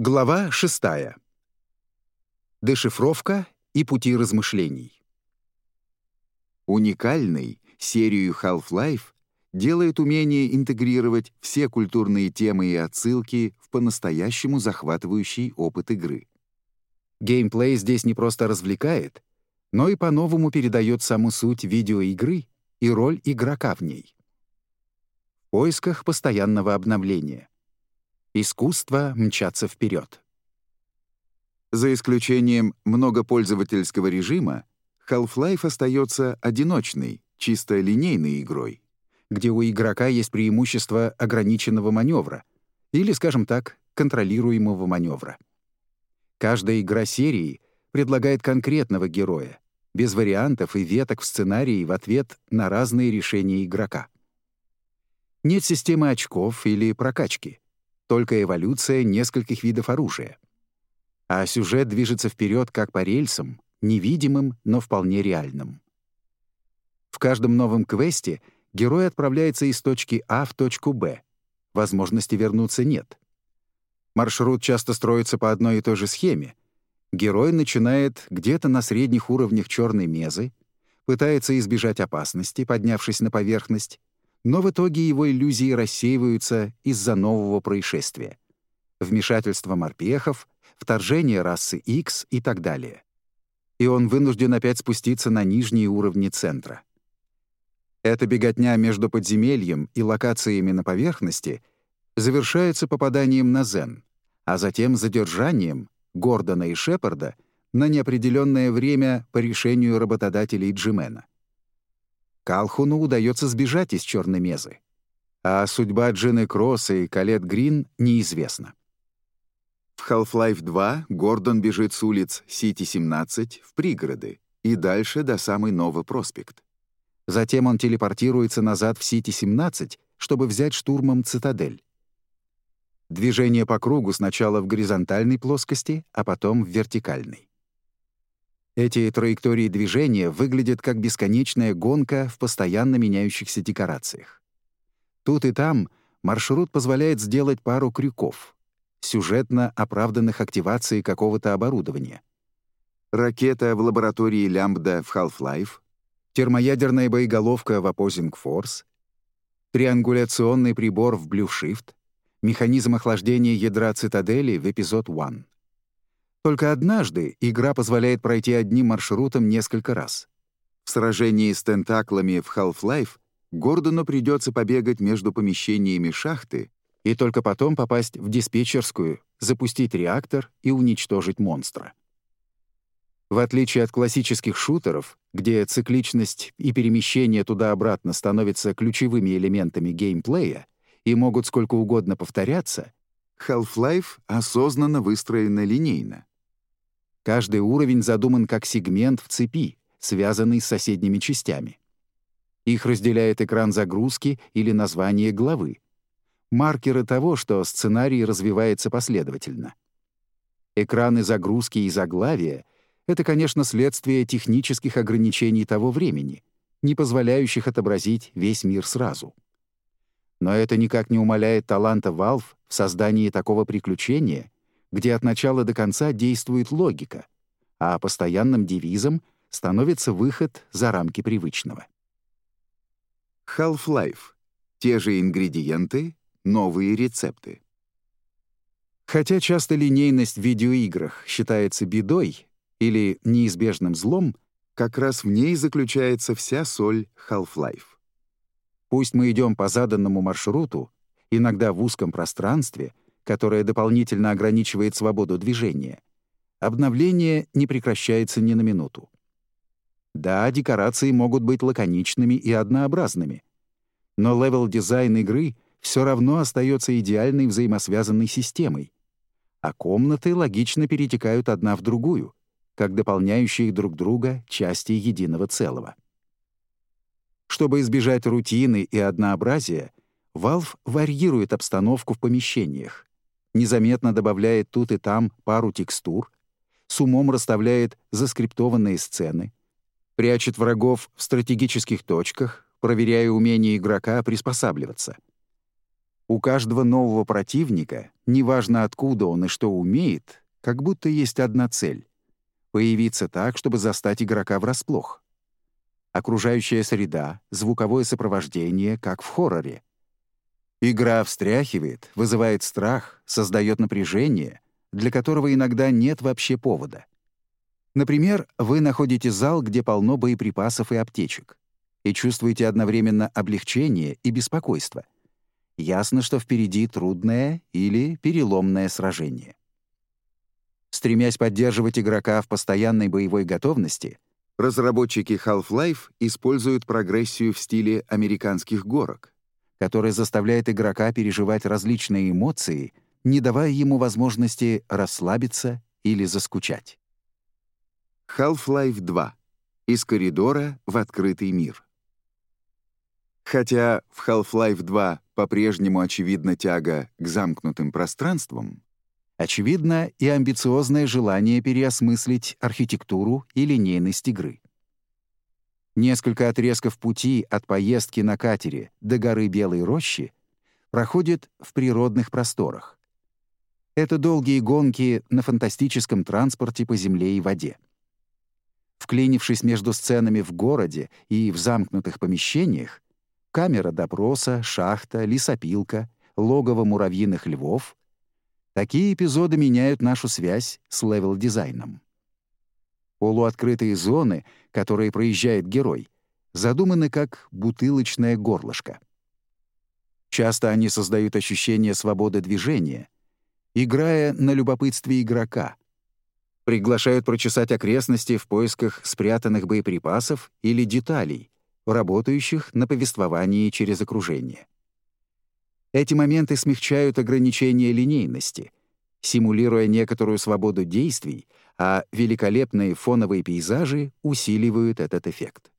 Глава 6. Дешифровка и пути размышлений. Уникальный серию Half-Life делает умение интегрировать все культурные темы и отсылки в по-настоящему захватывающий опыт игры. Геймплей здесь не просто развлекает, но и по-новому передает саму суть видеоигры и роль игрока в ней. В поисках постоянного обновления. Искусство мчаться вперед. За исключением многопользовательского режима, Half-Life остается одиночной, чисто линейной игрой, где у игрока есть преимущество ограниченного маневра или, скажем так, контролируемого маневра. Каждая игра серии предлагает конкретного героя, без вариантов и веток в сценарии в ответ на разные решения игрока. Нет системы очков или прокачки, только эволюция нескольких видов оружия. А сюжет движется вперед как по рельсам, невидимым, но вполне реальным. В каждом новом квесте герой отправляется из точки А в точку Б. Возможности вернуться нет. Маршрут часто строится по одной и той же схеме, Герой начинает где-то на средних уровнях черной мезы, пытается избежать опасности, поднявшись на поверхность, но в итоге его иллюзии рассеиваются из-за нового происшествия. Вмешательство морпехов, вторжение расы X и так далее. И он вынужден опять спуститься на нижние уровни центра. Эта беготня между подземельем и локациями на поверхности завершается попаданием на Зен, а затем задержанием Гордона и Шепарда на неопределенное время по решению работодателей Джимена. Калхуну удается сбежать из черной мезы, а судьба Джины Кросса и Калет Грин неизвестна. В Half-Life 2 Гордон бежит с улиц Сити-17 в пригороды и дальше до самый Новый проспект. Затем он телепортируется назад в Сити-17, чтобы взять штурмом цитадель. Движение по кругу сначала в горизонтальной плоскости, а потом в вертикальной. Эти траектории движения выглядят как бесконечная гонка в постоянно меняющихся декорациях. Тут и там маршрут позволяет сделать пару крюков, сюжетно оправданных активацией какого-то оборудования. Ракета в лаборатории Лямбда в Half-Life, термоядерная боеголовка в Opposing Force, триангуляционный прибор в Blue Shift, механизм охлаждения ядра цитадели в эпизод 1. Только однажды игра позволяет пройти одним маршрутом несколько раз. В сражении с тентаклами в Half-Life Гордону придется побегать между помещениями шахты и только потом попасть в диспетчерскую, запустить реактор и уничтожить монстра. В отличие от классических шутеров, где цикличность и перемещение туда-обратно становятся ключевыми элементами геймплея, и могут сколько угодно повторяться, Half-Life осознанно выстроена линейно. Каждый уровень задуман как сегмент в цепи, связанный с соседними частями. Их разделяет экран загрузки или название главы. Маркеры того, что сценарий развивается последовательно. Экраны загрузки и заглавия — это, конечно, следствие технических ограничений того времени, не позволяющих отобразить весь мир сразу. Но это никак не умаляет таланта Valve в создании такого приключения, где от начала до конца действует логика, а постоянным девизом становится выход за рамки привычного. Half-Life. Те же ингредиенты, новые рецепты. Хотя часто линейность в видеоиграх считается бедой или неизбежным злом, как раз в ней заключается вся соль Half-Life. Пусть мы идем по заданному маршруту, иногда в узком пространстве, которое дополнительно ограничивает свободу движения, обновление не прекращается ни на минуту. Да, декорации могут быть лаконичными и однообразными, но level-дизайн игры все равно остается идеальной взаимосвязанной системой, а комнаты логично перетекают одна в другую, как дополняющие друг друга части единого целого. Чтобы избежать рутины и однообразия, Valve варьирует обстановку в помещениях, незаметно добавляет тут и там пару текстур, с умом расставляет заскриптованные сцены, прячет врагов в стратегических точках, проверяя умение игрока приспосабливаться. У каждого нового противника, неважно откуда он и что умеет, как будто есть одна цель — появиться так, чтобы застать игрока врасплох. Окружающая среда, звуковое сопровождение, как в хорроре. Игра встряхивает, вызывает страх, создает напряжение, для которого иногда нет вообще повода. Например, вы находите зал, где полно боеприпасов и аптечек, и чувствуете одновременно облегчение и беспокойство — ясно, что впереди трудное или переломное сражение. Стремясь поддерживать игрока в постоянной боевой готовности, разработчики Half-Life используют прогрессию в стиле американских горок, которая заставляет игрока переживать различные эмоции, не давая ему возможности расслабиться или заскучать. Half-Life 2. Из коридора в открытый мир. Хотя в Half-Life 2 по-прежнему очевидна тяга к замкнутым пространствам, очевидно и амбициозное желание переосмыслить архитектуру и линейность игры. Несколько отрезков пути от поездки на катере до горы Белой Рощи проходят в природных просторах. Это долгие гонки на фантастическом транспорте по земле и воде. Вклинившись между сценами в городе и в замкнутых помещениях, камера допроса, шахта, лесопилка, логово муравьиных львов. Такие эпизоды меняют нашу связь с level-дизайном. Полуоткрытые зоны, которые проезжает герой, задуманы как бутылочное горлышко. Часто они создают ощущение свободы движения, играя на любопытстве игрока. Приглашают прочесать окрестности в поисках спрятанных боеприпасов или деталей — работающих на повествовании через окружение. Эти моменты смягчают ограничения линейности, симулируя некоторую свободу действий, а великолепные фоновые пейзажи усиливают этот эффект.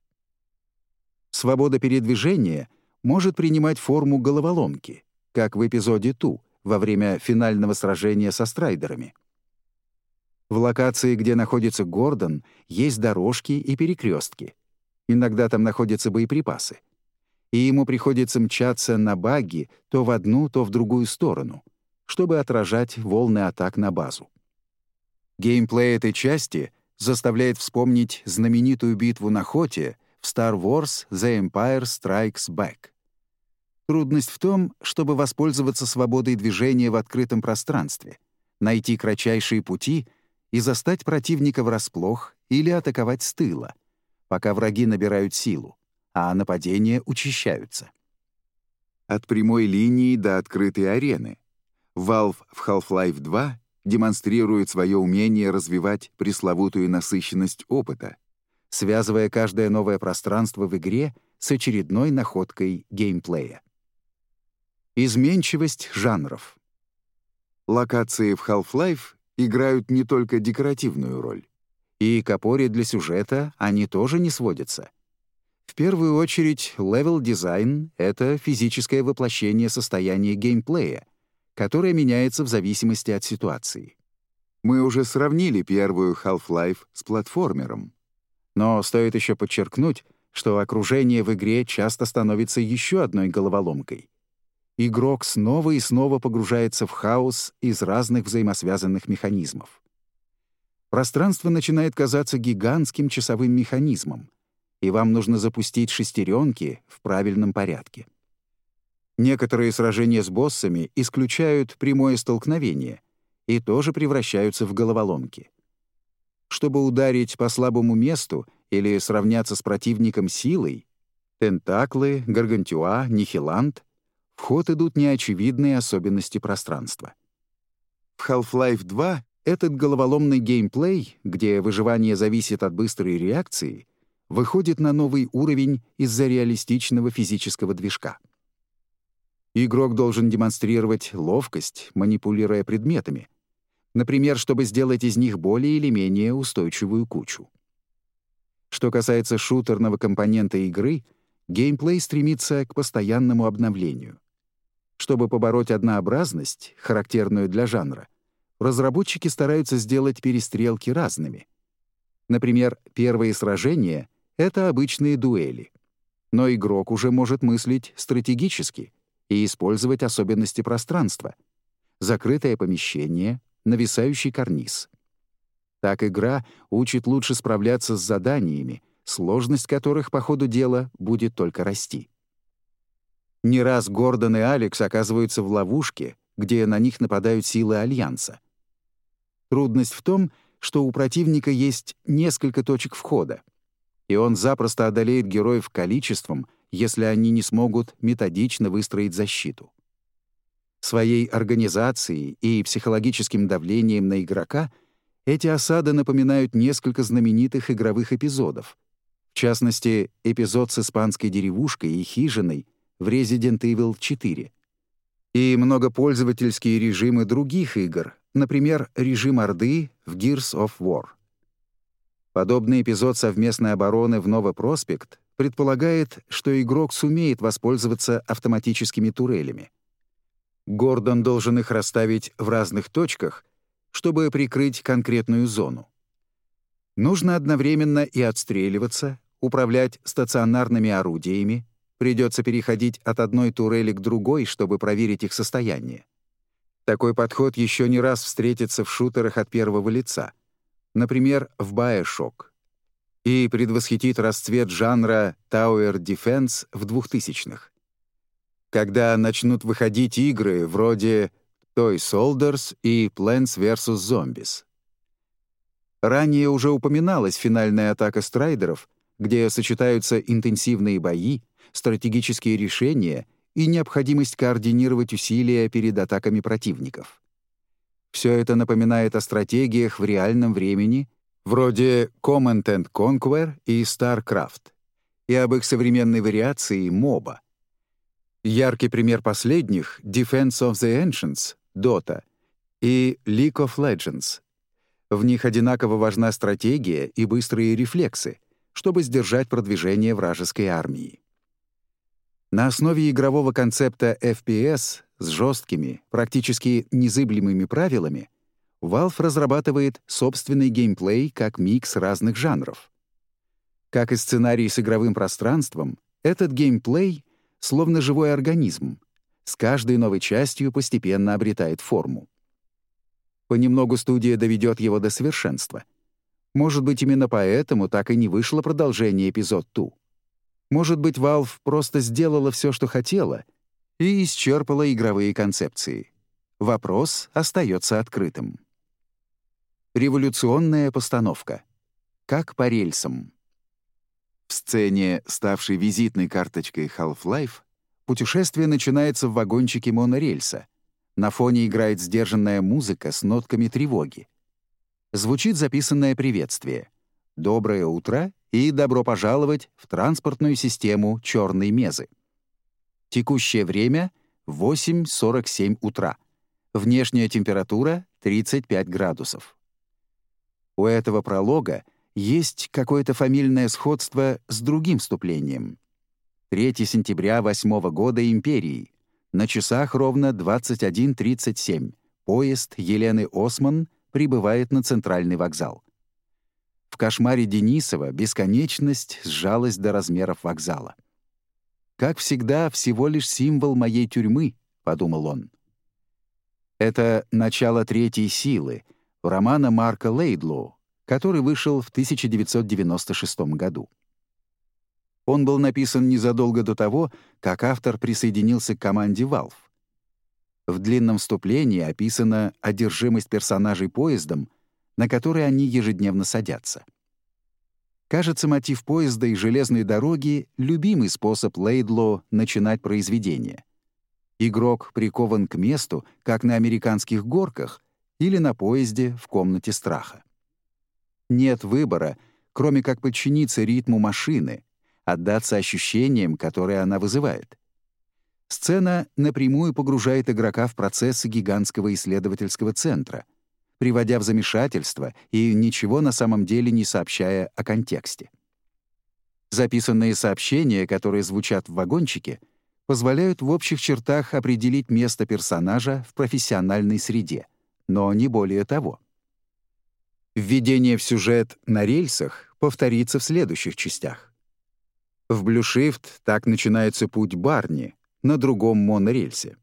Свобода передвижения может принимать форму головоломки, как в эпизоде «Ту» во время финального сражения со страйдерами. В локации, где находится Гордон, есть дорожки и перекрестки — Иногда там находятся боеприпасы. И ему приходится мчаться на багги то в одну, то в другую сторону, чтобы отражать волны атак на базу. Геймплей этой части заставляет вспомнить знаменитую битву на Хоте в Star Wars The Empire Strikes Back. Трудность в том, чтобы воспользоваться свободой движения в открытом пространстве, найти кратчайшие пути и застать противника врасплох или атаковать с тыла, пока враги набирают силу, а нападения учащаются. От прямой линии до открытой арены. Valve в Half-Life 2 демонстрирует свое умение развивать пресловутую насыщенность опыта, связывая каждое новое пространство в игре с очередной находкой геймплея. Изменчивость жанров. Локации в Half-Life играют не только декоративную роль. И к опоре для сюжета они тоже не сводятся. В первую очередь, level-дизайн — это физическое воплощение состояния геймплея, которое меняется в зависимости от ситуации. Мы уже сравнили первую Half-Life с платформером. Но стоит еще подчеркнуть, что окружение в игре часто становится еще одной головоломкой. Игрок снова и снова погружается в хаос из разных взаимосвязанных механизмов пространство начинает казаться гигантским часовым механизмом, и вам нужно запустить шестеренки в правильном порядке. Некоторые сражения с боссами исключают прямое столкновение и тоже превращаются в головоломки. Чтобы ударить по слабому месту или сравняться с противником силой, тентаклы, гаргантюа, нихилант — в ход идут неочевидные особенности пространства. В Half-Life 2 этот головоломный геймплей, где выживание зависит от быстрой реакции, выходит на новый уровень из-за реалистичного физического движка. Игрок должен демонстрировать ловкость, манипулируя предметами, например, чтобы сделать из них более или менее устойчивую кучу. Что касается шутерного компонента игры, геймплей стремится к постоянному обновлению. Чтобы побороть однообразность, характерную для жанра, разработчики стараются сделать перестрелки разными. Например, первые сражения — это обычные дуэли. Но игрок уже может мыслить стратегически и использовать особенности пространства. Закрытое помещение, нависающий карниз. Так игра учит лучше справляться с заданиями, сложность которых по ходу дела будет только расти. Не раз Гордон и Алекс оказываются в ловушке, где на них нападают силы Альянса. Трудность в том, что у противника есть несколько точек входа, и он запросто одолеет героев количеством, если они не смогут методично выстроить защиту. Своей организацией и психологическим давлением на игрока эти осады напоминают несколько знаменитых игровых эпизодов. В частности, эпизод с испанской деревушкой и хижиной в Resident Evil 4 и многопользовательские режимы других игр, например, режим Орды в Gears of War. Подобный эпизод совместной обороны в Новопроспект предполагает, что игрок сумеет воспользоваться автоматическими турелями. Гордон должен их расставить в разных точках, чтобы прикрыть конкретную зону. Нужно одновременно и отстреливаться, управлять стационарными орудиями, придется переходить от одной турели к другой, чтобы проверить их состояние. Такой подход еще не раз встретится в шутерах от первого лица — например, в Bioshock, и предвосхитит расцвет жанра Tower Defense в 2000-х. Когда начнут выходить игры вроде Toy Soldiers и Plants vs. Zombies. Ранее уже упоминалась финальная атака страйдеров, где сочетаются интенсивные бои, стратегические решения и необходимость координировать усилия перед атаками противников. Все это напоминает о стратегиях в реальном времени, вроде Command and Conquer и StarCraft, и об их современной вариации MOBA. Яркий пример последних — Defense of the Ancients, Dota, и League of Legends. В них одинаково важна стратегия и быстрые рефлексы, чтобы сдержать продвижение вражеской армии. На основе игрового концепта FPS с жесткими, практически незыблемыми правилами, Valve разрабатывает собственный геймплей как микс разных жанров. Как и сценарий с игровым пространством, этот геймплей словно живой организм, с каждой новой частью постепенно обретает форму. Понемногу студия доведет его до совершенства. Может быть, именно поэтому так и не вышло продолжение эпизод 2. Может быть, Valve просто сделала все, что хотела — и исчерпала игровые концепции. Вопрос остается открытым. Революционная постановка. Как по рельсам. В сцене, ставшей визитной карточкой Half-Life, путешествие начинается в вагончике монорельса. На фоне играет сдержанная музыка с нотками тревоги. Звучит записанное приветствие. «Доброе утро» и «Добро пожаловать в транспортную систему черной мезы». Текущее время — 8.47 утра. Внешняя температура — 35 градусов. У этого пролога есть какое-то фамильное сходство с другим вступлением. 3 сентября 8 года империи. На часах ровно 21.37. Поезд Елены Осман прибывает на центральный вокзал. В кошмаре Денисова бесконечность сжалась до размеров вокзала. «Как всегда, всего лишь символ моей тюрьмы», — подумал он. Это начало третьей силы, романа Марка Лейдлоу, который вышел в 1996 году. Он был написан незадолго до того, как автор присоединился к команде Valve. В длинном вступлении описана одержимость персонажей поездом, на который они ежедневно садятся. Кажется, мотив поезда и железной дороги — любимый способ Лейдло начинать произведение. Игрок прикован к месту, как на американских горках или на поезде в комнате страха. Нет выбора, кроме как подчиниться ритму машины, отдаться ощущениям, которые она вызывает. Сцена напрямую погружает игрока в процессы гигантского исследовательского центра — приводя в замешательство и ничего на самом деле не сообщая о контексте. Записанные сообщения, которые звучат в вагончике, позволяют в общих чертах определить место персонажа в профессиональной среде, но не более того. Введение в сюжет на рельсах повторится в следующих частях. В Shift так начинается путь Барни, на другом монорельсе.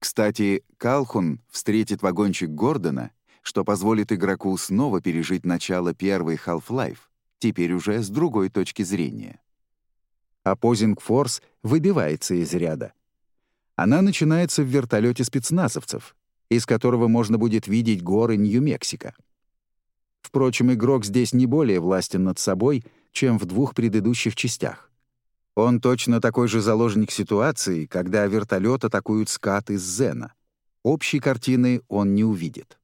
Кстати, Калхун встретит вагончик Гордона, что позволит игроку снова пережить начало первой Half-Life, теперь уже с другой точки зрения. Opposing Force выбивается из ряда. Она начинается в вертолете спецназовцев, из которого можно будет видеть горы Нью-Мексико. Впрочем, игрок здесь не более властен над собой, чем в двух предыдущих частях. Он точно такой же заложник ситуации, когда вертолет атакуют скат из Зена. Общей картины он не увидит.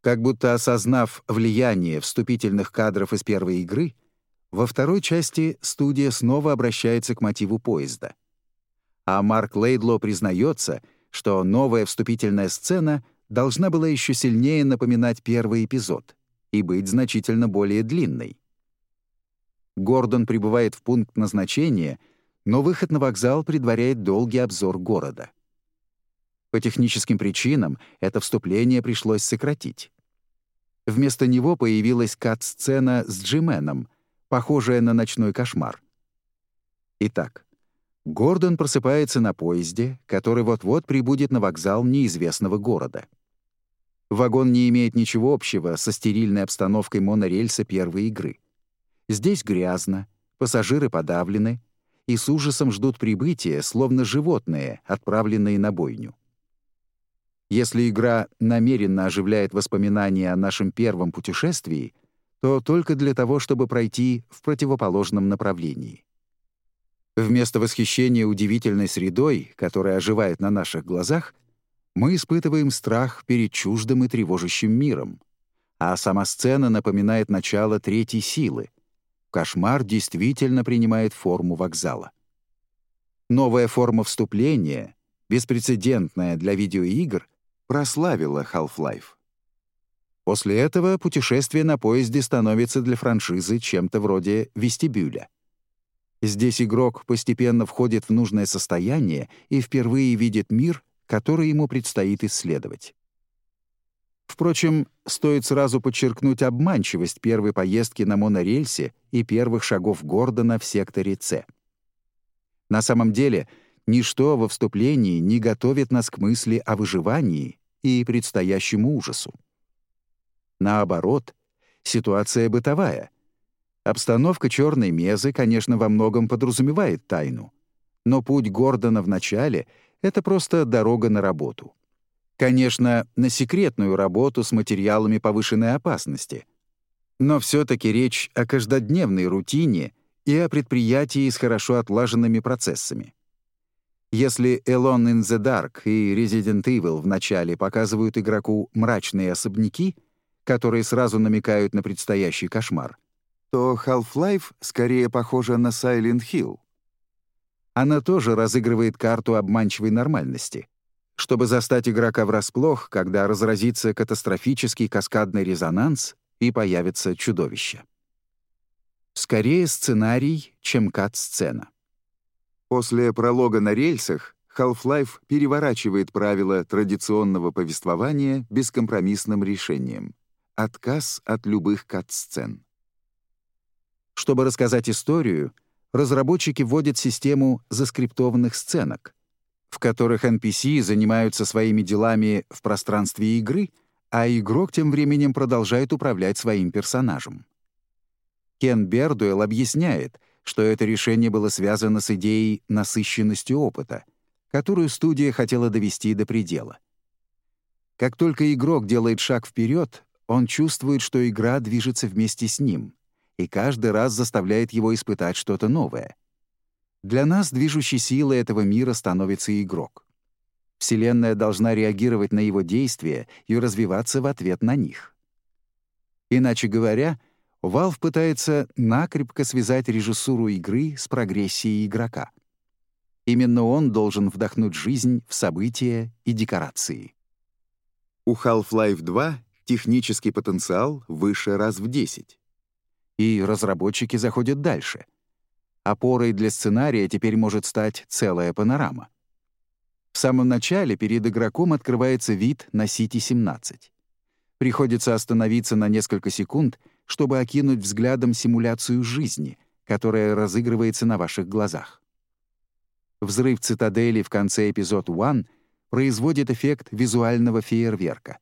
Как будто осознав влияние вступительных кадров из первой игры, во второй части студия снова обращается к мотиву поезда. А Марк Лейдло признается, что новая вступительная сцена должна была еще сильнее напоминать первый эпизод и быть значительно более длинной. Гордон прибывает в пункт назначения, но выход на вокзал предваряет долгий обзор города. По техническим причинам это вступление пришлось сократить. Вместо него появилась кат-сцена с Джименом, похожая на ночной кошмар. Итак, Гордон просыпается на поезде, который вот-вот прибудет на вокзал неизвестного города. Вагон не имеет ничего общего со стерильной обстановкой монорельса первой игры. Здесь грязно, пассажиры подавлены и с ужасом ждут прибытия, словно животные, отправленные на бойню. Если игра намеренно оживляет воспоминания о нашем первом путешествии — то только для того, чтобы пройти в противоположном направлении. Вместо восхищения удивительной средой, которая оживает на наших глазах, мы испытываем страх перед чуждым и тревожащим миром, а сама сцена напоминает начало третьей силы. Кошмар действительно принимает форму вокзала. Новая форма вступления, беспрецедентная для видеоигр, прославила Half-Life. После этого путешествие на поезде становится для франшизы чем-то вроде вестибюля. Здесь игрок постепенно входит в нужное состояние и впервые видит мир, который ему предстоит исследовать. Впрочем, стоит сразу подчеркнуть обманчивость первой поездки на монорельсе и первых шагов Гордона в секторе С. На самом деле, ничто во вступлении не готовит нас к мысли о выживании и предстоящему ужасу. Наоборот, ситуация бытовая. Обстановка черной мезы, конечно, во многом подразумевает тайну. Но путь Гордона в начале — это просто дорога на работу. Конечно, на секретную работу с материалами повышенной опасности. Но все-таки речь о каждодневной рутине и о предприятии с хорошо отлаженными процессами. Если Alone in the Dark и Resident Evil в начале показывают игроку мрачные особняки — которые сразу намекают на предстоящий кошмар, то Half-Life скорее похожа на Silent Hill. Она тоже разыгрывает карту обманчивой нормальности, чтобы застать игрока врасплох, когда разразится катастрофический каскадный резонанс и появится чудовище. Скорее сценарий, чем кат-сцена. После пролога на рельсах Half-Life переворачивает правила традиционного повествования бескомпромиссным решением. Отказ от любых кат-сцен. Чтобы рассказать историю, разработчики вводят систему заскриптованных сценок, в которых NPC занимаются своими делами в пространстве игры, а игрок тем временем продолжает управлять своим персонажем. Кен Бердуэлл объясняет, что это решение было связано с идеей насыщенности опыта, которую студия хотела довести до предела. Как только игрок делает шаг вперед, он чувствует, что игра движется вместе с ним, и каждый раз заставляет его испытать что-то новое. Для нас движущей силой этого мира становится игрок. Вселенная должна реагировать на его действия и развиваться в ответ на них. Иначе говоря, Valve пытается накрепко связать режиссуру игры с прогрессией игрока. Именно он должен вдохнуть жизнь в события и декорации. У Half-Life 2 технический потенциал выше раз в 10. И разработчики заходят дальше. Опорой для сценария теперь может стать целая панорама. В самом начале перед игроком открывается вид на Сити-17. Приходится остановиться на несколько секунд, чтобы окинуть взглядом симуляцию жизни, которая разыгрывается на ваших глазах. Взрыв цитадели в конце эпизод 1 производит эффект визуального фейерверка.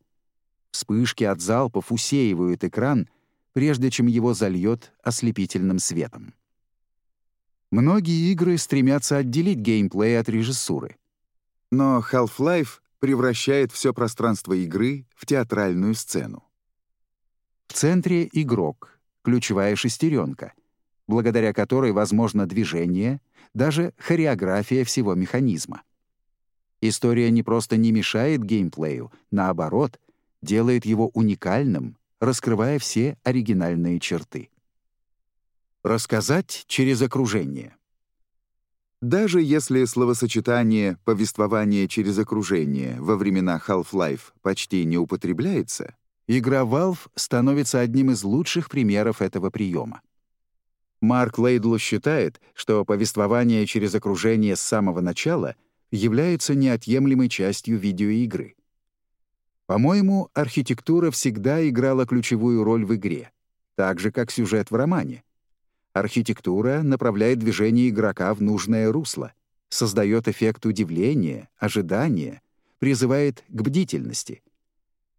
Вспышки от залпов усеивают экран, прежде чем его зальет ослепительным светом. Многие игры стремятся отделить геймплей от режиссуры. Но Half-Life превращает все пространство игры в театральную сцену. В центре — игрок, ключевая шестеренка, благодаря которой возможно движение, даже хореография всего механизма. История не просто не мешает геймплею, наоборот, делает его уникальным, раскрывая все оригинальные черты. Рассказать через окружение. Даже если словосочетание «повествование через окружение» во времена Half-Life почти не употребляется, игра Valve становится одним из лучших примеров этого приема. Марк Лейдлу считает, что повествование через окружение с самого начала — является неотъемлемой частью видеоигры. По-моему, архитектура всегда играла ключевую роль в игре, так же, как сюжет в романе. Архитектура направляет движение игрока в нужное русло, создает эффект удивления, ожидания, призывает к бдительности.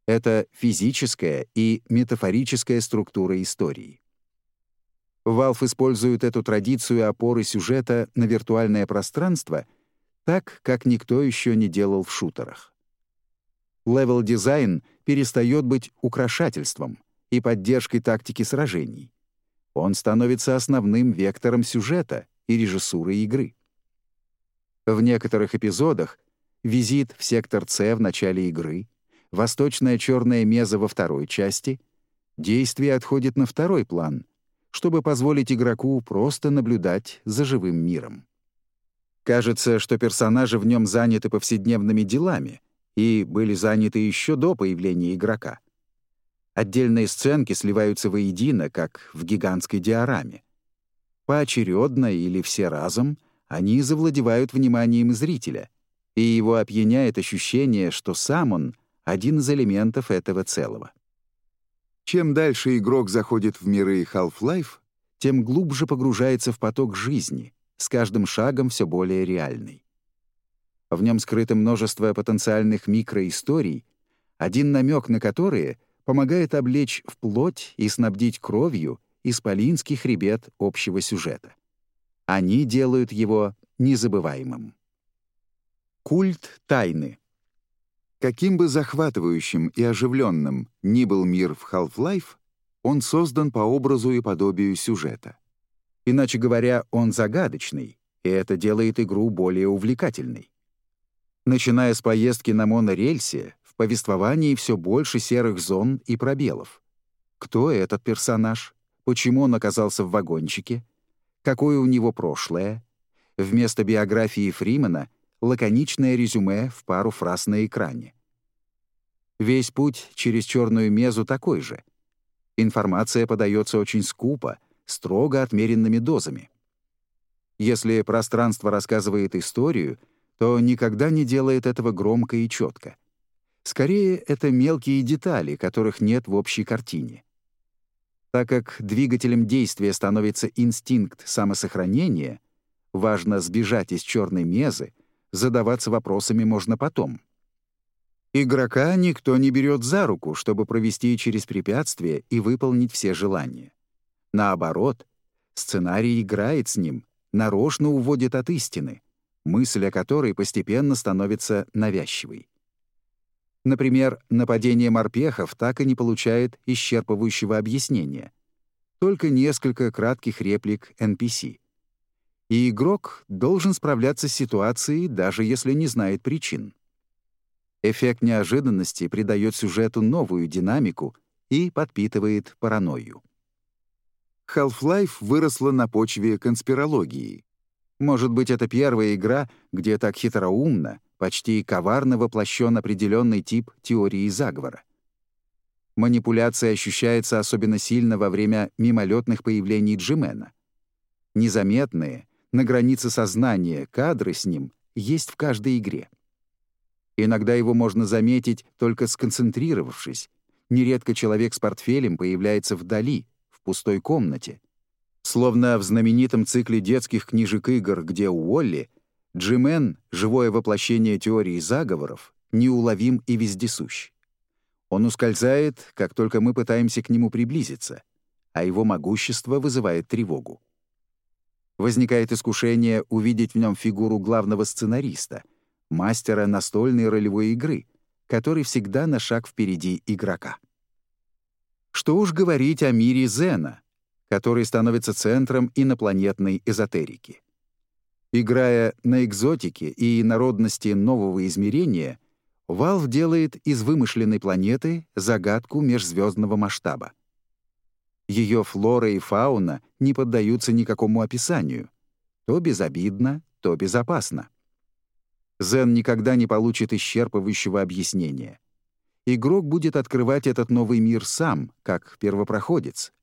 Это физическая и метафорическая структура истории. Valve использует эту традицию опоры сюжета на виртуальное пространство — так, как никто еще не делал в шутерах. Level-дизайн перестает быть украшательством и поддержкой тактики сражений. Он становится основным вектором сюжета и режиссуры игры. В некоторых эпизодах визит в сектор С в начале игры, восточная черная меза во второй части, действие отходит на второй план, чтобы позволить игроку просто наблюдать за живым миром. Кажется, что персонажи в нем заняты повседневными делами и были заняты еще до появления игрока. Отдельные сценки сливаются воедино, как в гигантской диораме. Поочередно или все разом они завладевают вниманием зрителя, и его опьяняет ощущение, что сам он — один из элементов этого целого. Чем дальше игрок заходит в миры Half-Life, тем глубже погружается в поток жизни — с каждым шагом все более реальный. В нем скрыто множество потенциальных микроисторий, один намек на которые помогает облечь в плоть и снабдить кровью исполинский хребет общего сюжета. Они делают его незабываемым. Культ тайны. Каким бы захватывающим и оживленным ни был мир в Half-Life, он создан по образу и подобию сюжета. Иначе говоря, он загадочный, и это делает игру более увлекательной. Начиная с поездки на монорельсе, в повествовании все больше серых зон и пробелов. Кто этот персонаж? Почему он оказался в вагончике? Какое у него прошлое? Вместо биографии Фримена — лаконичное резюме в пару фраз на экране. Весь путь через черную мезу такой же. Информация подается очень скупо — строго отмеренными дозами. Если пространство рассказывает историю, то никогда не делает этого громко и четко. Скорее, это мелкие детали, которых нет в общей картине. Так как двигателем действия становится инстинкт самосохранения, важно сбежать из черной мезы, задаваться вопросами можно потом. Игрока никто не берет за руку, чтобы провести через препятствия и выполнить все желания. Наоборот, сценарий играет с ним, нарочно уводит от истины, мысль о которой постепенно становится навязчивой. Например, нападение морпехов так и не получает исчерпывающего объяснения. Только несколько кратких реплик NPC. И игрок должен справляться с ситуацией, даже если не знает причин. Эффект неожиданности придает сюжету новую динамику и подпитывает паранойю. Half-Life выросла на почве конспирологии. Может быть, это первая игра, где так хитроумно, почти коварно воплощен определенный тип теории заговора. Манипуляция ощущается особенно сильно во время мимолетных появлений Джимена. Незаметные, на границе сознания кадры с ним есть в каждой игре. Иногда его можно заметить, только сконцентрировавшись. Нередко человек с портфелем появляется вдали, пустой комнате. Словно в знаменитом цикле детских книжек игр, где Уолли Джимен, живое воплощение теории заговоров, неуловим и вездесущ. Он ускользает, как только мы пытаемся к нему приблизиться, а его могущество вызывает тревогу. Возникает искушение увидеть в нем фигуру главного сценариста, мастера настольной ролевой игры, который всегда на шаг впереди игрока. Что уж говорить о мире Зена, который становится центром инопланетной эзотерики. Играя на экзотике и народности нового измерения, Valve делает из вымышленной планеты загадку межзвездного масштаба. Ее флора и фауна не поддаются никакому описанию. То безобидно, то безопасно. Зен никогда не получит исчерпывающего объяснения. Игрок будет открывать этот новый мир сам, как первопроходец.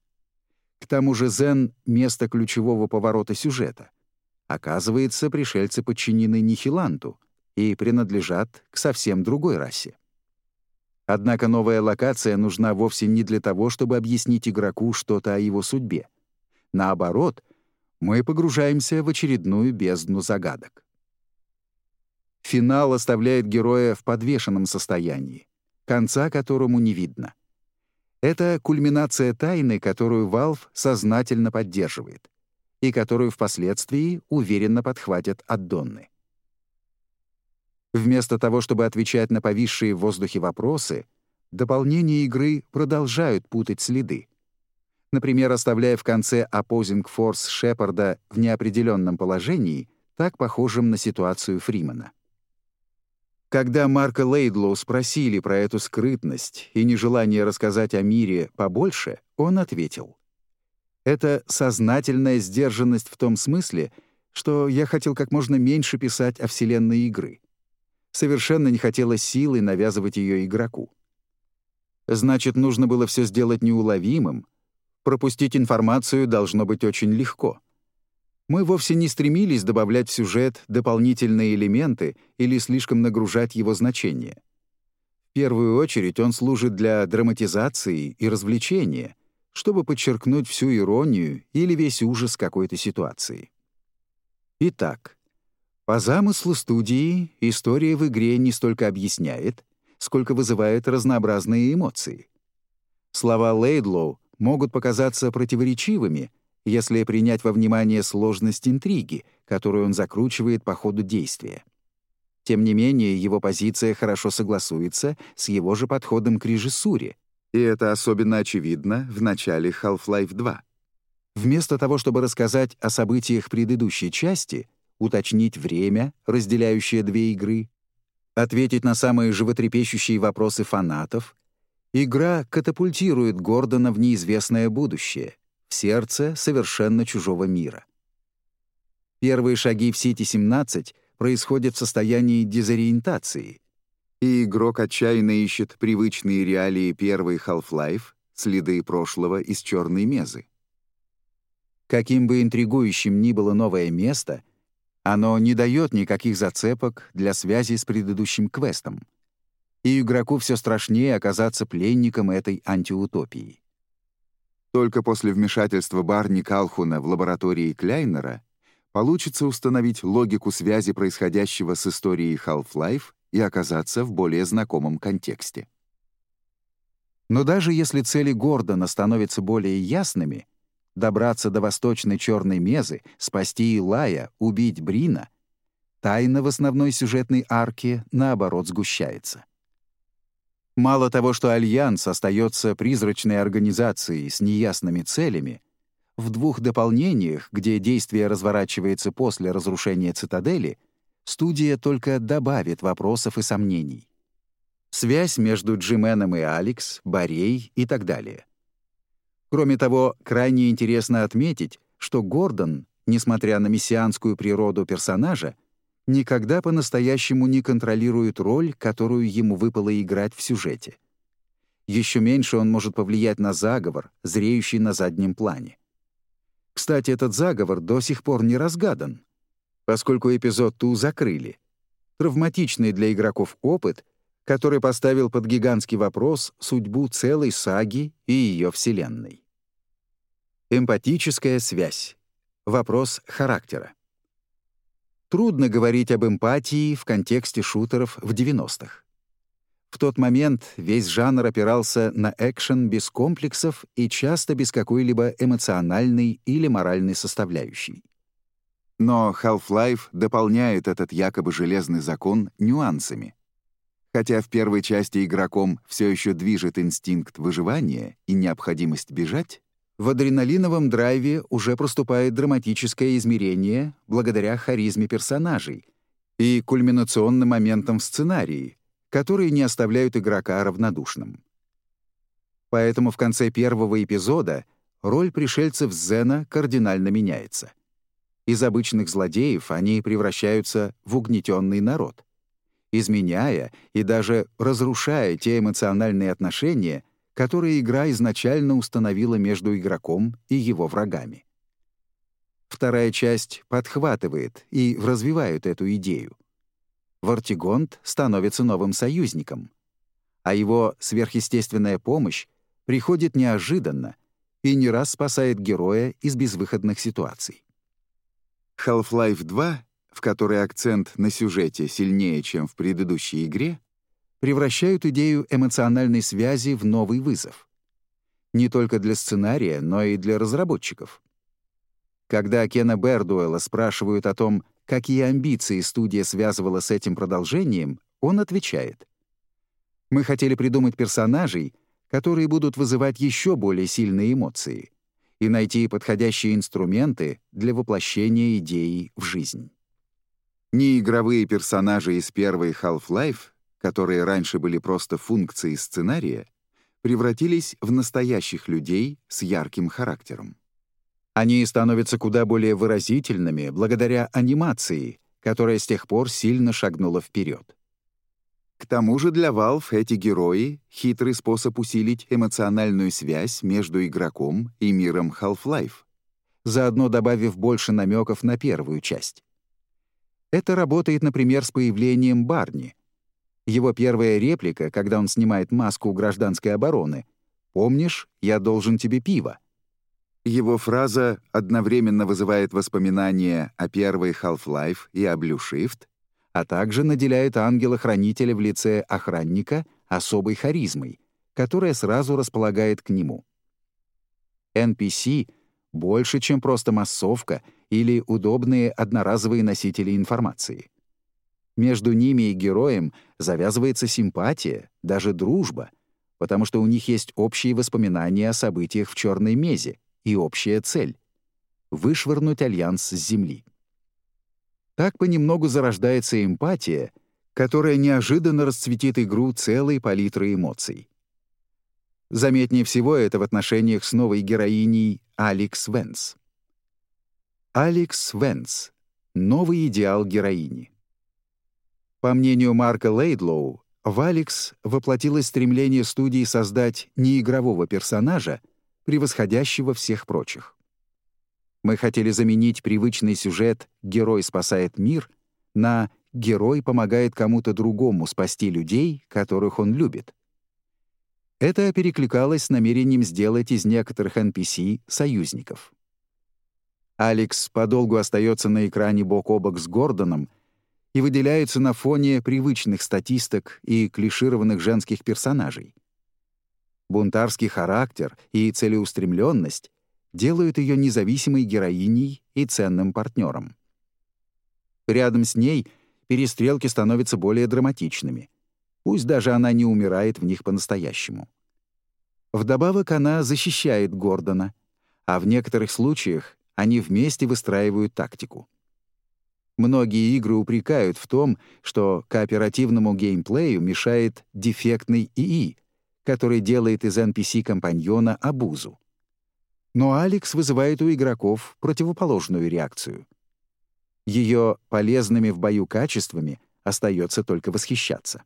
К тому же Зен — место ключевого поворота сюжета. Оказывается, пришельцы подчинены Нихиланту и принадлежат к совсем другой расе. Однако новая локация нужна вовсе не для того, чтобы объяснить игроку что-то о его судьбе. Наоборот, мы погружаемся в очередную бездну загадок. Финал оставляет героя в подвешенном состоянии, конца которому не видно. Это кульминация тайны, которую Valve сознательно поддерживает и которую впоследствии уверенно подхватят аддонны. Вместо того, чтобы отвечать на повисшие в воздухе вопросы, дополнения игры продолжают путать следы. Например, оставляя в конце opposing force Шепарда в неопределенном положении, так похожим на ситуацию Фримана. Когда Марка Лейдлоу спросили про эту скрытность и нежелание рассказать о мире побольше, он ответил. «Это сознательная сдержанность в том смысле, что я хотел как можно меньше писать о вселенной игры. Совершенно не хотелось силой навязывать ее игроку. Значит, нужно было все сделать неуловимым. Пропустить информацию должно быть очень легко. Мы вовсе не стремились добавлять в сюжет дополнительные элементы или слишком нагружать его значение. В первую очередь он служит для драматизации и развлечения, чтобы подчеркнуть всю иронию или весь ужас какой-то ситуации. Итак, по замыслу студии история в игре не столько объясняет, сколько вызывает разнообразные эмоции. Слова Лейдлоу могут показаться противоречивыми, если принять во внимание сложность интриги, которую он закручивает по ходу действия. Тем не менее, его позиция хорошо согласуется с его же подходом к режиссуре, и это особенно очевидно в начале Half-Life 2. Вместо того, чтобы рассказать о событиях предыдущей части, уточнить время, разделяющее две игры, ответить на самые животрепещущие вопросы фанатов, игра катапультирует Гордона в неизвестное будущее, в сердце совершенно чужого мира. Первые шаги в Сити-17 происходят в состоянии дезориентации, и игрок отчаянно ищет привычные реалии первой Half-Life, следы прошлого из черной мезы. Каким бы интригующим ни было новое место, оно не дает никаких зацепок для связи с предыдущим квестом, и игроку все страшнее оказаться пленником этой антиутопии. Только после вмешательства Барни Калхуна в лаборатории Кляйнера получится установить логику связи происходящего с историей Half-Life и оказаться в более знакомом контексте. Но даже если цели Гордона становятся более ясными, добраться до восточной черной мезы, спасти Илая, убить Брина, тайна в основной сюжетной арке, наоборот, сгущается. Мало того, что Альянс остается призрачной организацией с неясными целями, в двух дополнениях, где действие разворачивается после разрушения цитадели, студия только добавит вопросов и сомнений. Связь между Джименом и Алекс, Борей и так далее. Кроме того, крайне интересно отметить, что Гордон, несмотря на мессианскую природу персонажа, никогда по-настоящему не контролирует роль, которую ему выпало играть в сюжете. Еще меньше он может повлиять на заговор, зреющий на заднем плане. Кстати, этот заговор до сих пор не разгадан, поскольку эпизод Ту закрыли. Травматичный для игроков опыт, который поставил под гигантский вопрос судьбу целой саги и ее вселенной. Эмпатическая связь. Вопрос характера. Трудно говорить об эмпатии в контексте шутеров в 90-х. В тот момент весь жанр опирался на экшен без комплексов и часто без какой-либо эмоциональной или моральной составляющей. Но Half-Life дополняет этот якобы железный закон нюансами. Хотя в первой части игроком все еще движет инстинкт выживания и необходимость бежать, в адреналиновом драйве уже проступает драматическое измерение благодаря харизме персонажей и кульминационным моментам в сценарии, которые не оставляют игрока равнодушным. Поэтому в конце первого эпизода роль пришельцев Зена кардинально меняется. Из обычных злодеев они превращаются в угнетенный народ, изменяя и даже разрушая те эмоциональные отношения, которые игра изначально установила между игроком и его врагами. Вторая часть подхватывает и развивает эту идею. Вартигонт становится новым союзником, а его сверхъестественная помощь приходит неожиданно и не раз спасает героя из безвыходных ситуаций. Half-Life 2, в которой акцент на сюжете сильнее, чем в предыдущей игре, превращают идею эмоциональной связи в новый вызов. Не только для сценария, но и для разработчиков. Когда Кена Бердуэлла спрашивают о том, какие амбиции студия связывала с этим продолжением, он отвечает. «Мы хотели придумать персонажей, которые будут вызывать еще более сильные эмоции, и найти подходящие инструменты для воплощения идеи в жизнь». Неигровые персонажи из первой Half-Life, которые раньше были просто функцией сценария, превратились в настоящих людей с ярким характером. Они становятся куда более выразительными благодаря анимации, которая с тех пор сильно шагнула вперед. К тому же для Valve эти герои — хитрый способ усилить эмоциональную связь между игроком и миром Half-Life, заодно добавив больше намеков на первую часть. Это работает, например, с появлением Барни. Его первая реплика, когда он снимает маску гражданской обороны «Помнишь, я должен тебе пиво», его фраза одновременно вызывает воспоминания о первой Half-Life и о Blue Shift, а также наделяет ангела-хранителя в лице охранника особой харизмой, которая сразу располагает к нему. NPC — больше, чем просто массовка или удобные одноразовые носители информации. Между ними и героем завязывается симпатия, даже дружба, потому что у них есть общие воспоминания о событиях в Черной Мезе — и общая цель — вышвырнуть Альянс с Земли. Так понемногу зарождается эмпатия, которая неожиданно расцветит игру целой палитры эмоций. Заметнее всего это в отношениях с новой героиней Алекс Венс. Алекс Венс — новый идеал героини. По мнению Марка Лейдлоу, в Алекс воплотилось стремление студии создать неигрового персонажа, превосходящего всех прочих. Мы хотели заменить привычный сюжет «Герой спасает мир» на «Герой помогает кому-то другому спасти людей, которых он любит». Это перекликалось с намерением сделать из некоторых NPC союзников. Алекс подолгу остается на экране бок о бок с Гордоном и выделяется на фоне привычных статисток и клишированных женских персонажей. Бунтарский характер и целеустремленность делают ее независимой героиней и ценным партнером. Рядом с ней перестрелки становятся более драматичными, пусть даже она не умирает в них по-настоящему. Вдобавок она защищает Гордона, а в некоторых случаях они вместе выстраивают тактику. Многие игры упрекают в том, что кооперативному геймплею мешает дефектный ИИ, который делает из NPC-компаньона обузу. Но Алекс вызывает у игроков противоположную реакцию. Ее полезными в бою качествами остается только восхищаться.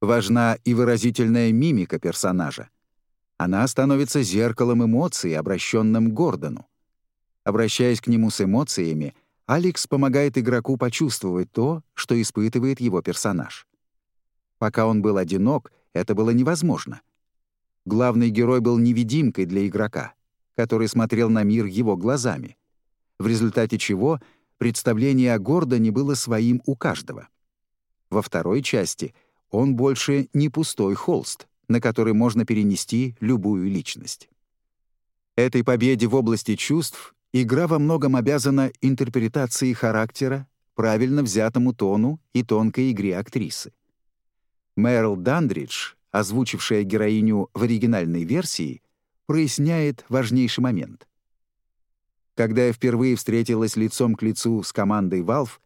Важна и выразительная мимика персонажа. Она становится зеркалом эмоций, обращенным к Гордону. Обращаясь к нему с эмоциями, Алекс помогает игроку почувствовать то, что испытывает его персонаж. Пока он был одинок — это было невозможно. Главный герой был невидимкой для игрока, который смотрел на мир его глазами, в результате чего представление о Гордоне было своим у каждого. Во второй части он больше не пустой холст, на который можно перенести любую личность. Этой победе в области чувств игра во многом обязана интерпретации характера, правильно взятому тону и тонкой игре актрисы. Мэрил Дандридж, озвучившая героиню в оригинальной версии, проясняет важнейший момент. Когда я впервые встретилась лицом к лицу с командой Valve,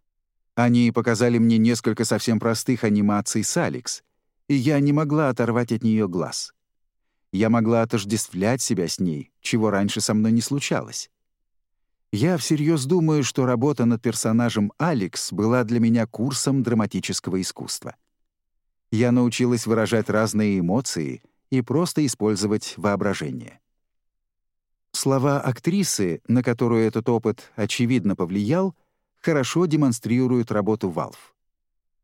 они показали мне несколько совсем простых анимаций с Алекс, и я не могла оторвать от нее глаз. Я могла отождествлять себя с ней, чего раньше со мной не случалось. Я всерьез думаю, что работа над персонажем Алекс была для меня курсом драматического искусства. Я научилась выражать разные эмоции и просто использовать воображение. Слова актрисы, на которую этот опыт очевидно повлиял, хорошо демонстрируют работу Valve.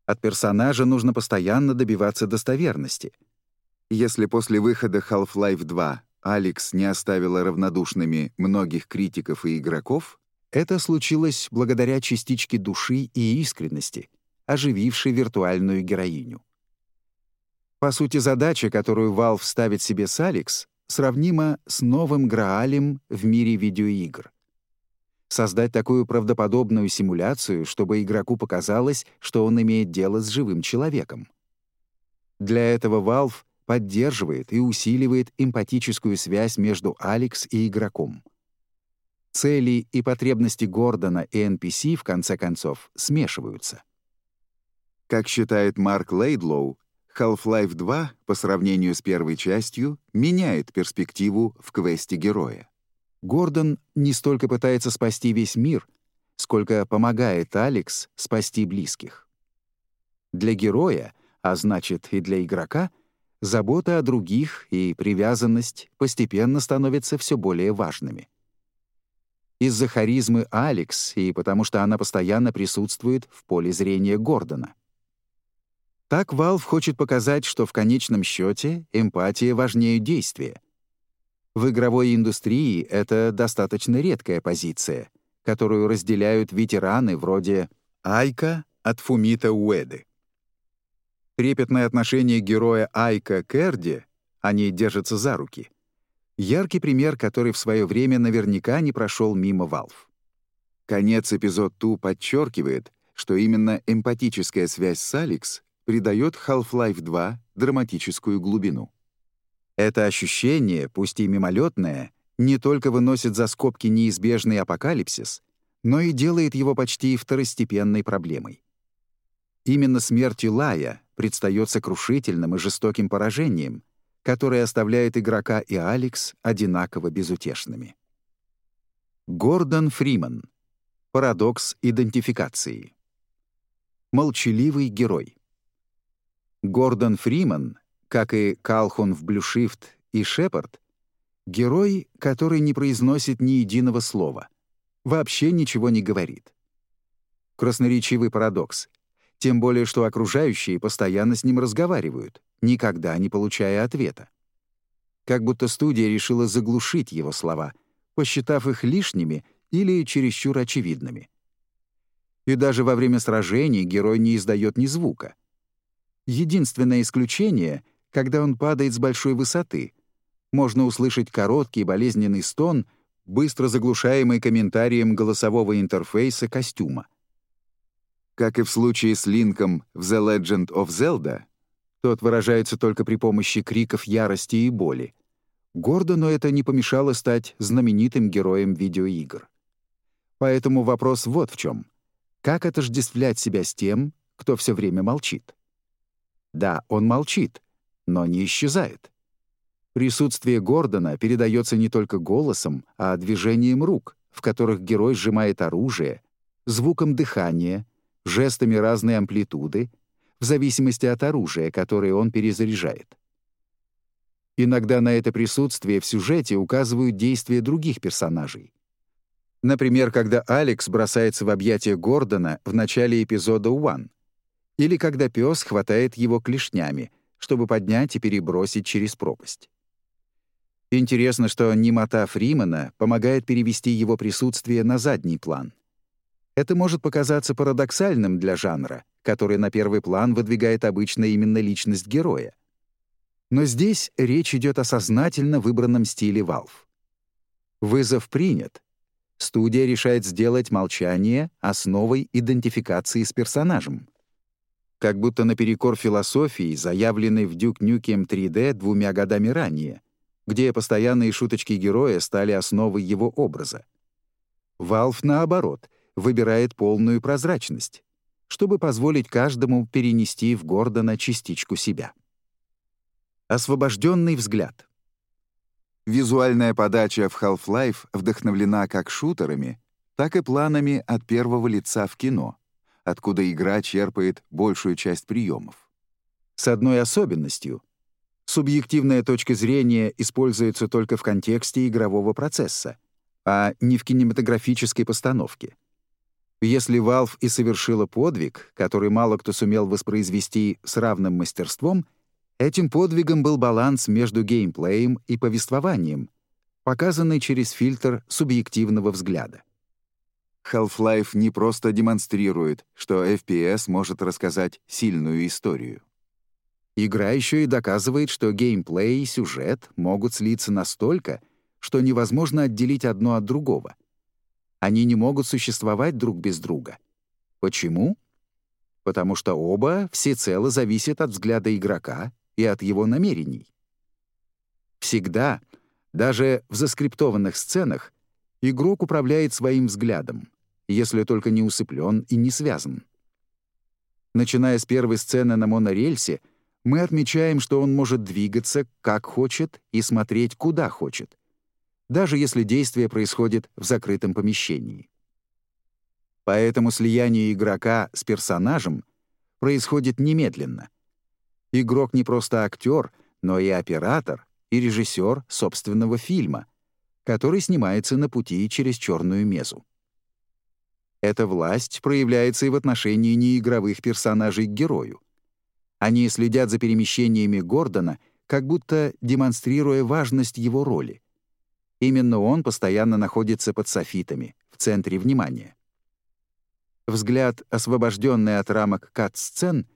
От персонажа нужно постоянно добиваться достоверности. Если после выхода Half-Life 2 Алекс не оставила равнодушными многих критиков и игроков, это случилось благодаря частичке души и искренности, оживившей виртуальную героиню. По сути, задача, которую Valve ставит себе с Алекс, сравнима с новым Граалем в мире видеоигр. Создать такую правдоподобную симуляцию, чтобы игроку показалось, что он имеет дело с живым человеком. Для этого Valve поддерживает и усиливает эмпатическую связь между Алекс и игроком. Цели и потребности Гордона и NPC, в конце концов, смешиваются. Как считает Марк Лейдлоу, Half-Life 2 по сравнению с первой частью меняет перспективу в квесте героя. Гордон не столько пытается спасти весь мир, сколько помогает Алекс спасти близких. Для героя, а значит и для игрока, забота о других и привязанность постепенно становятся все более важными. Из-за харизмы Алекс и потому что она постоянно присутствует в поле зрения Гордона — так Valve хочет показать, что в конечном счете эмпатия важнее действия. В игровой индустрии это достаточно редкая позиция, которую разделяют ветераны вроде Айка от Фумита Уэды. Трепетное отношение героя Айка к Эрди, они держатся за руки, яркий пример, который в свое время наверняка не прошел мимо Valve. Конец эпизод 2 подчеркивает, что именно эмпатическая связь с Алекс придает Half-Life 2 драматическую глубину. Это ощущение, пусть и мимолетное, не только выносит за скобки неизбежный апокалипсис, но и делает его почти второстепенной проблемой. Именно смерть Илая предстает сокрушительным и жестоким поражением, которое оставляет игрока и Алекс одинаково безутешными. Гордон Фриман. Парадокс идентификации. Молчаливый герой. Гордон Фриман, как и Калхун в Блюшифт и Шепард, герой, который не произносит ни единого слова, вообще ничего не говорит. Красноречивый парадокс. Тем более, что окружающие постоянно с ним разговаривают, никогда не получая ответа. Как будто студия решила заглушить его слова, посчитав их лишними или чересчур очевидными. И даже во время сражений герой не издает ни звука — Единственное исключение, когда он падает с большой высоты. Можно услышать короткий болезненный стон, быстро заглушаемый комментарием голосового интерфейса костюма. Как и в случае с Линком в The Legend of Zelda, тот выражается только при помощи криков ярости и боли. Гордону это не помешало стать знаменитым героем видеоигр. Поэтому вопрос вот в чем: Как отождествлять себя с тем, кто все время молчит? Да, он молчит, но не исчезает. Присутствие Гордона передается не только голосом, а движением рук, в которых герой сжимает оружие, звуком дыхания, жестами разной амплитуды, в зависимости от оружия, которое он перезаряжает. Иногда на это присутствие в сюжете указывают действия других персонажей. Например, когда Алекс бросается в объятия Гордона в начале эпизода «One», или когда пес хватает его клешнями, чтобы поднять и перебросить через пропасть. Интересно, что немота Фримана помогает перевести его присутствие на задний план. Это может показаться парадоксальным для жанра, который на первый план выдвигает обычно именно личность героя. Но здесь речь идет о сознательно выбранном стиле Valve. Вызов принят. Студия решает сделать молчание основой идентификации с персонажем. Как будто наперекор философии, заявленной в Duke Nukem 3D двумя годами ранее, где постоянные шуточки героя стали основой его образа. Valve, наоборот, выбирает полную прозрачность, чтобы позволить каждому перенести в Гордона частичку себя. Освобожденный взгляд. Визуальная подача в Half-Life вдохновлена как шутерами, так и планами от первого лица в кино, откуда игра черпает большую часть приемов. С одной особенностью — субъективная точка зрения используется только в контексте игрового процесса, а не в кинематографической постановке. Если Valve и совершила подвиг, который мало кто сумел воспроизвести с равным мастерством, этим подвигом был баланс между геймплеем и повествованием, показанный через фильтр субъективного взгляда. Half-Life не просто демонстрирует, что FPS может рассказать сильную историю. Игра еще и доказывает, что геймплей и сюжет могут слиться настолько, что невозможно отделить одно от другого. Они не могут существовать друг без друга. Почему? Потому что оба всецело зависят от взгляда игрока и от его намерений. Всегда, даже в заскриптованных сценах, игрок управляет своим взглядом, если только не усыплен и не связан. Начиная с первой сцены на монорельсе, мы отмечаем, что он может двигаться как хочет и смотреть куда хочет, даже если действие происходит в закрытом помещении. Поэтому слияние игрока с персонажем происходит немедленно. Игрок не просто актер, но и оператор и режиссер собственного фильма, который снимается на пути через черную мезу. Эта власть проявляется и в отношении неигровых персонажей к герою. Они следят за перемещениями Гордона, как будто демонстрируя важность его роли. Именно он постоянно находится под софитами, в центре внимания. Взгляд, освобожденный от рамок кат-сцен,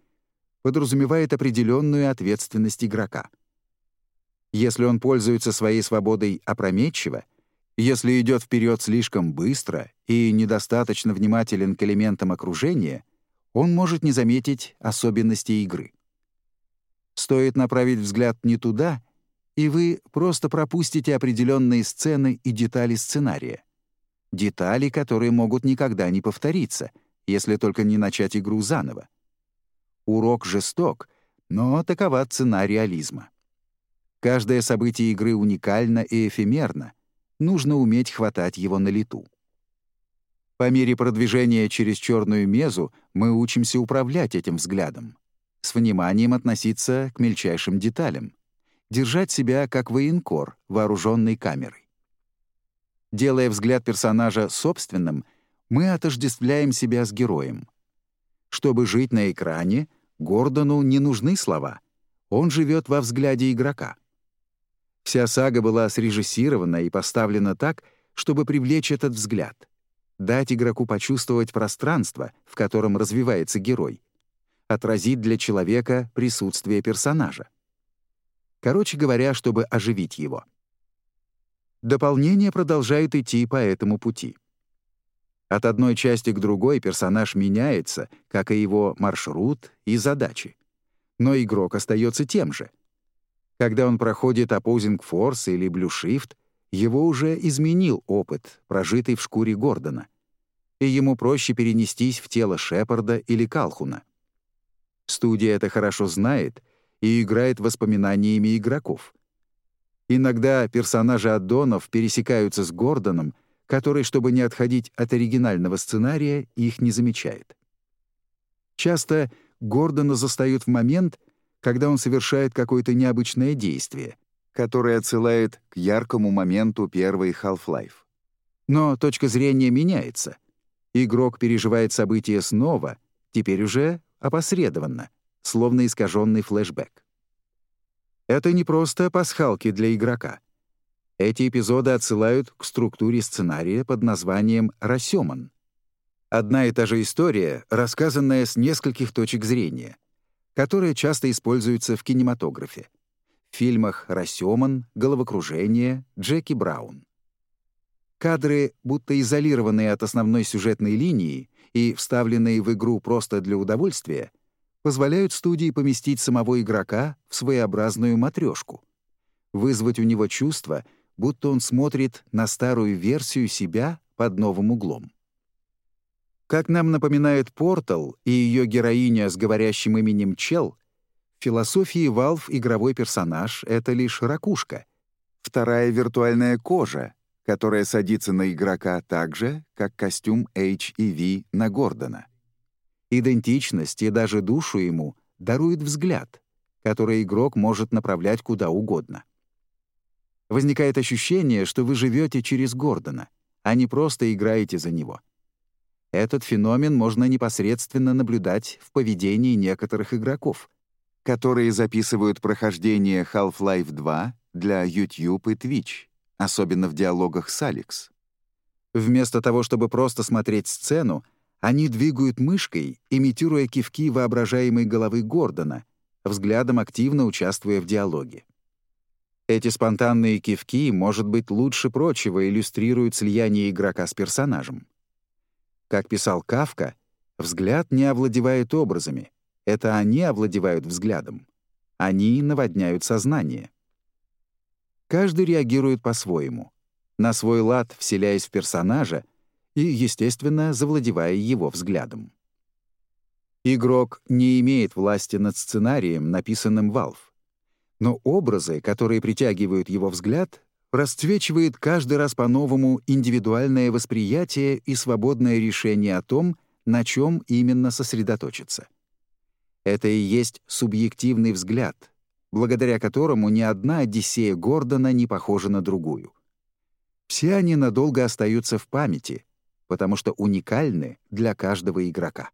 подразумевает определенную ответственность игрока. Если он пользуется своей свободой опрометчиво, если идет вперед слишком быстро и недостаточно внимателен к элементам окружения, он может не заметить особенностей игры. Стоит направить взгляд не туда, и вы просто пропустите определенные сцены и детали сценария. Детали, которые могут никогда не повториться, если только не начать игру заново. Урок жесток, но такова цена реализма. Каждое событие игры уникально и эфемерно, нужно уметь хватать его на лету. По мере продвижения через черную мезу мы учимся управлять этим взглядом, с вниманием относиться к мельчайшим деталям, держать себя как военкор, вооруженный камерой. Делая взгляд персонажа собственным, мы отождествляем себя с героем. Чтобы жить на экране, Гордону не нужны слова. Он живет во взгляде игрока. Вся сага была срежиссирована и поставлена так, чтобы привлечь этот взгляд, дать игроку почувствовать пространство, в котором развивается герой, отразить для человека присутствие персонажа. Короче говоря, чтобы оживить его. Дополнения продолжают идти по этому пути. От одной части к другой персонаж меняется, как и его маршрут и задачи. Но игрок остается тем же — когда он проходит Opposing Force или Blue Shift, его уже изменил опыт, прожитый в шкуре Гордона, и ему проще перенестись в тело Шепарда или Калхуна. Студия это хорошо знает и играет воспоминаниями игроков. Иногда персонажи аддонов пересекаются с Гордоном, который, чтобы не отходить от оригинального сценария, их не замечает. Часто Гордона застают в момент, когда он совершает какое-то необычное действие, которое отсылает к яркому моменту первой Half-Life. Но точка зрения меняется. Игрок переживает события снова, теперь уже опосредованно, словно искаженный флешбэк. Это не просто пасхалки для игрока. Эти эпизоды отсылают к структуре сценария под названием «Рассёман». Одна и та же история, рассказанная с нескольких точек зрения, которая часто используется в кинематографе. В фильмах «Рассёман», «Головокружение», «Джеки Браун». Кадры, будто изолированные от основной сюжетной линии и вставленные в игру просто для удовольствия, позволяют студии поместить самого игрока в своеобразную матрешку, вызвать у него чувство, будто он смотрит на старую версию себя под новым углом. Как нам напоминает Портал и ее героиня с говорящим именем Чел, в философии Valve игровой персонаж — это лишь ракушка, вторая виртуальная кожа, которая садится на игрока так же, как костюм H и V на Гордона. Идентичность и даже душу ему дарует взгляд, который игрок может направлять куда угодно. Возникает ощущение, что вы живете через Гордона, а не просто играете за него — этот феномен можно непосредственно наблюдать в поведении некоторых игроков, которые записывают прохождение Half-Life 2 для YouTube и Twitch, особенно в диалогах с Алекс. Вместо того, чтобы просто смотреть сцену, они двигают мышкой, имитируя кивки воображаемой головы Гордона, взглядом активно участвуя в диалоге. Эти спонтанные кивки, может быть, лучше прочего иллюстрируют слияние игрока с персонажем. Как писал Кавка, взгляд не овладевает образами. Это они овладевают взглядом. Они наводняют сознание. Каждый реагирует по-своему, на свой лад вселяясь в персонажа и, естественно, завладевая его взглядом. Игрок не имеет власти над сценарием, написанным Valve. Но образы, которые притягивают его взгляд, расцвечивает каждый раз по-новому индивидуальное восприятие и свободное решение о том, на чем именно сосредоточиться. Это и есть субъективный взгляд, благодаря которому ни одна Одиссея Гордона не похожа на другую. Все они надолго остаются в памяти, потому что уникальны для каждого игрока.